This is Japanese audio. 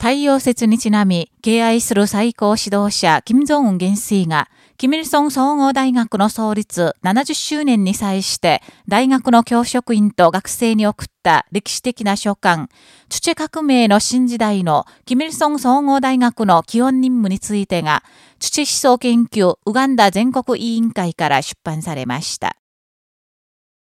太陽節にちなみ、敬愛する最高指導者、金正恩元帥が、キミルソン総合大学の創立70周年に際して、大学の教職員と学生に送った歴史的な書簡、土革命の新時代のキミルソン総合大学の基本任務についてが、土思想研究ウガンダ全国委員会から出版されました。